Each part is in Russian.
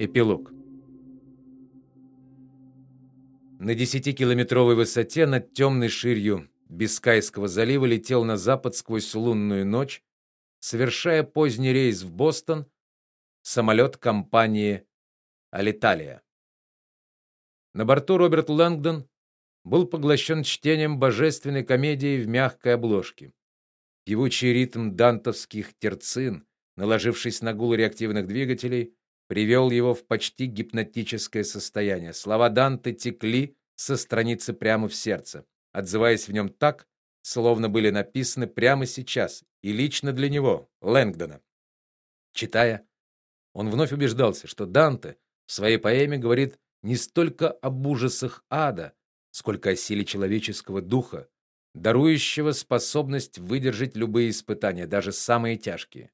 Эпилог. На десятикилометровой высоте над темной ширью Бискайского залива летел на запад сквозь лунную ночь, совершая поздний рейс в Бостон, самолет компании Алиталия. На борту Роберт Лэнгдон был поглощен чтением божественной комедии в мягкой обложке. Певучий ритм дантовских терцин, наложившись на гул реактивных двигателей, привел его в почти гипнотическое состояние. Слова Данте текли со страницы прямо в сердце, отзываясь в нем так, словно были написаны прямо сейчас и лично для него, Лэнгдона. Читая, он вновь убеждался, что Данте в своей поэме говорит не столько об ужасах ада, сколько о силе человеческого духа, дарующего способность выдержать любые испытания, даже самые тяжкие.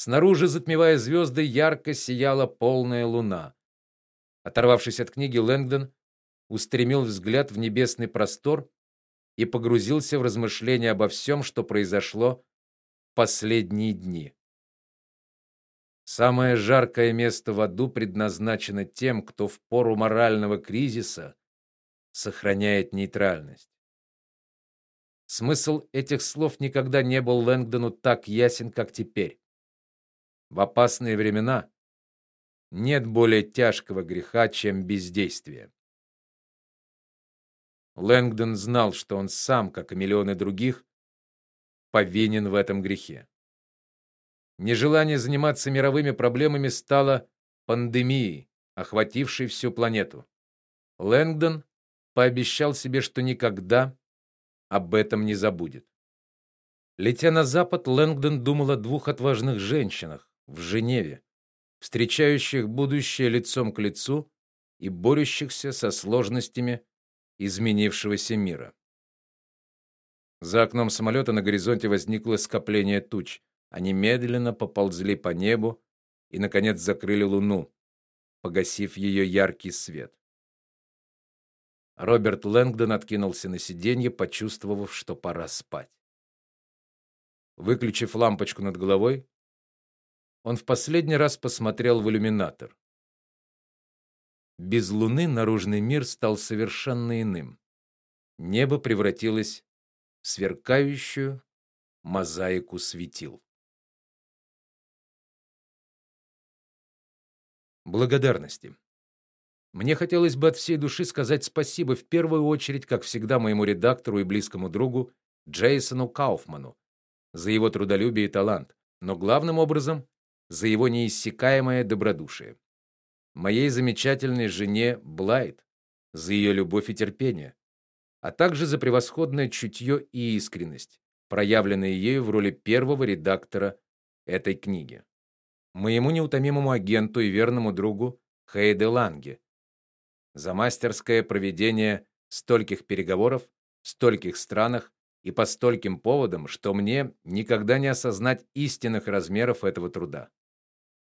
Снаружи, затмевая звезды, ярко сияла полная луна. Оторвавшись от книги, Лэнгдон устремил взгляд в небесный простор и погрузился в размышления обо всем, что произошло в последние дни. Самое жаркое место в аду предназначено тем, кто в пору морального кризиса сохраняет нейтральность. Смысл этих слов никогда не был Лэнгдону так ясен, как теперь. В опасные времена нет более тяжкого греха, чем бездействие. Лэнгдон знал, что он сам, как и миллионы других, повинен в этом грехе. Нежелание заниматься мировыми проблемами стало пандемией, охватившей всю планету. Лэнгдон пообещал себе, что никогда об этом не забудет. Летя на запад, Лэнгдон думал о двух отважных женщинах, в Женеве, встречающих будущее лицом к лицу и борющихся со сложностями изменившегося мира. За окном самолета на горизонте возникло скопление туч. Они медленно поползли по небу и наконец закрыли луну, погасив ее яркий свет. Роберт Лэнгдон откинулся на сиденье, почувствовав, что пора спать. Выключив лампочку над головой, он в последний раз посмотрел в иллюминатор. Без луны наружный мир стал совершенно иным. Небо превратилось в сверкающую мозаику светил. Благодарности. Мне хотелось бы от всей души сказать спасибо в первую очередь, как всегда, моему редактору и близкому другу Джейсону Кауфману за его трудолюбие и талант, но главным образом за его неиссякаемое добродушие. Моей замечательной жене Блайт за ее любовь и терпение, а также за превосходное чутье и искренность, проявленные ею в роли первого редактора этой книги. Моему неутомимому агенту и верному другу Хейде Ланге за мастерское проведение стольких переговоров в стольких странах и по стольким поводам, что мне никогда не осознать истинных размеров этого труда.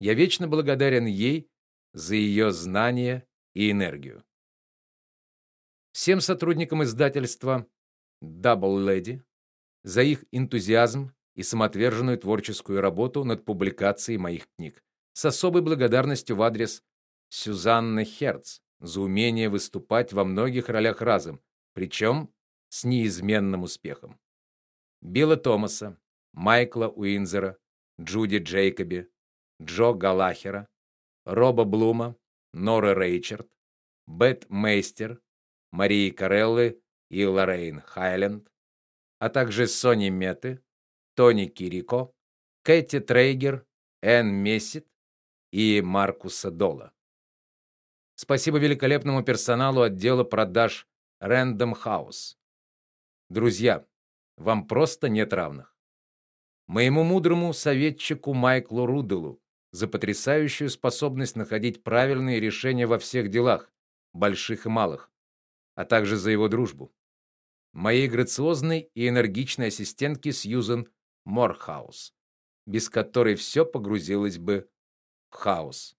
Я вечно благодарен ей за ее знания и энергию. Всем сотрудникам издательства Double Lady за их энтузиазм и самоотверженную творческую работу над публикацией моих книг. С особой благодарностью в адрес Сюзанны Херц за умение выступать во многих ролях разом, причем с неизменным успехом. Билла Томаса, Майкла Уинзера, Джуди Джейкоби, Джо Галахера, Роба Блума, Нора Рейчард, Бет Мейстер, Марии Кареллы и Лоррейн Хайленд, а также Сони Меты, Тони Кирико, Кэти Трейгер, Энн Мессит и Маркуса Дола. Спасибо великолепному персоналу отдела продаж Random House. Друзья, вам просто нет равных. Моему мудрому советчику Майклу Руделу за потрясающую способность находить правильные решения во всех делах, больших и малых, а также за его дружбу. Моей грациозной и энергичной ассистентке Сьюзен Морхаус, без которой все погрузилось бы в хаос.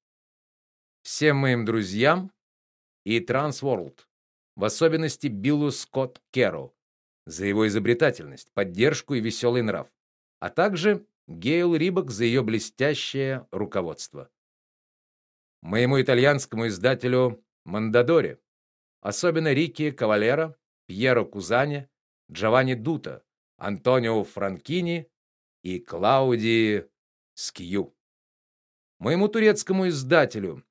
Всем моим друзьям и Transworld, в особенности Биллу Скотт Керро, за его изобретательность, поддержку и веселый нрав, а также Гейл Рибок за ее блестящее руководство. моему итальянскому издателю Мандадоре, особенно Рики Кавалера, Пьеро Кузане, Джованни Дута, Антонио Франкини и Клауди Скью. Моему турецкому издателю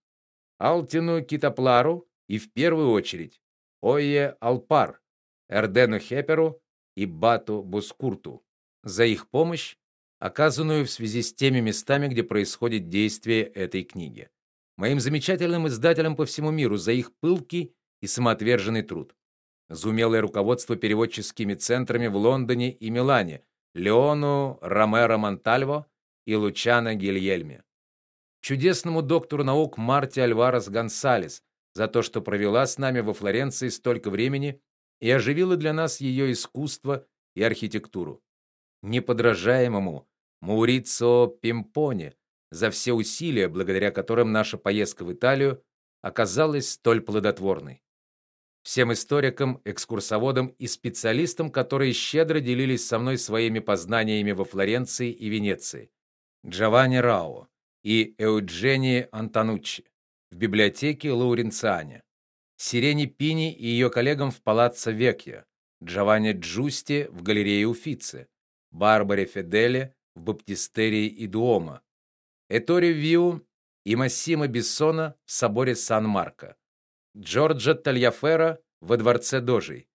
Алтину Китаплару и в первую очередь Ойе Алпар, Эрдену Хеперу и Бату Бускурту за их помощь, оказанную в связи с теми местами, где происходит действие этой книги. Моим замечательным издателям по всему миру за их пылкий и самоотверженный труд. За умелое руководство переводческими центрами в Лондоне и Милане, Леону Ромеро Монтальво и Лучано Гильельме. Чудесному доктору наук Марте Альварес Гонсалес за то, что провела с нами во Флоренции столько времени и оживила для нас ее искусство и архитектуру. Неподражаемому Маурицио Пимпоне за все усилия, благодаря которым наша поездка в Италию оказалась столь плодотворной. Всем историкам, экскурсоводам и специалистам, которые щедро делились со мной своими познаниями во Флоренции и Венеции. Джованни Рао и Эуджени Антонуччи в библиотеке Лауренциане. Сирене Пини и ее коллегам в Палаццо Векья, Джованни Джусти в галерее Уффици, Барбаре Феделе в Баптистерии и Дуомо, Эторе Виу и Массимо Бессона в соборе Сан-Марко, Джорджо Тальяфера во дворце Дожей,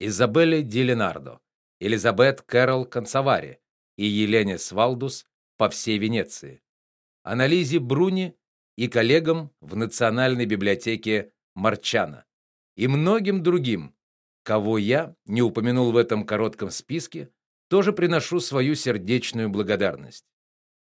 Изабелле Ди Ленардо, Элизабет Кэрол Консавари и Елене Свалдус по всей Венеции, Анализе Бруни и коллегам в Национальной библиотеке Марчана и многим другим, кого я не упомянул в этом коротком списке, тоже приношу свою сердечную благодарность.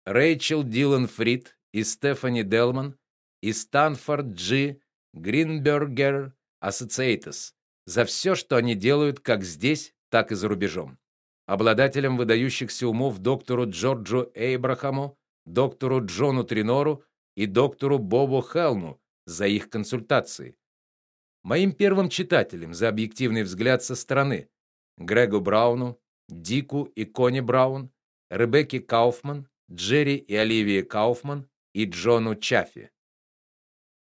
Рэйчел Дилан Фрид и Стефани Делман и Станфорд Джи Гринбергер Associates за все, что они делают как здесь, так и за рубежом. Обладателям выдающихся умов доктору Джорджу Эйбрахаму, доктору Джону Тринору и доктору Бобу Хелму за их консультации. Моим первым читателям за объективный взгляд со стороны Грегу Брауну, Дику и Кони Браун, Ребекке Кауфман, Джерри и Оливии Кауфман и Джону Чаффи.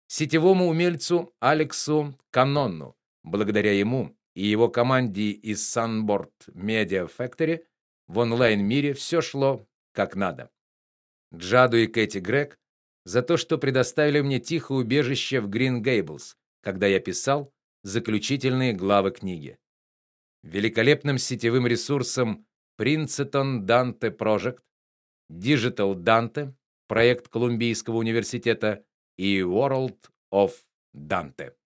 Сетевому умельцу Алексу Канонну, благодаря ему и его команде из Sunboard Media Factory в онлайн-мире все шло как надо. Джаду и Кэти Грег за то, что предоставили мне тихое убежище в Грин Гейблс, когда я писал заключительные главы книги. Великолепным сетевым ресурсом Princeton Dante Project, Digital Dante, проект Колумбийского университета и World of Dante.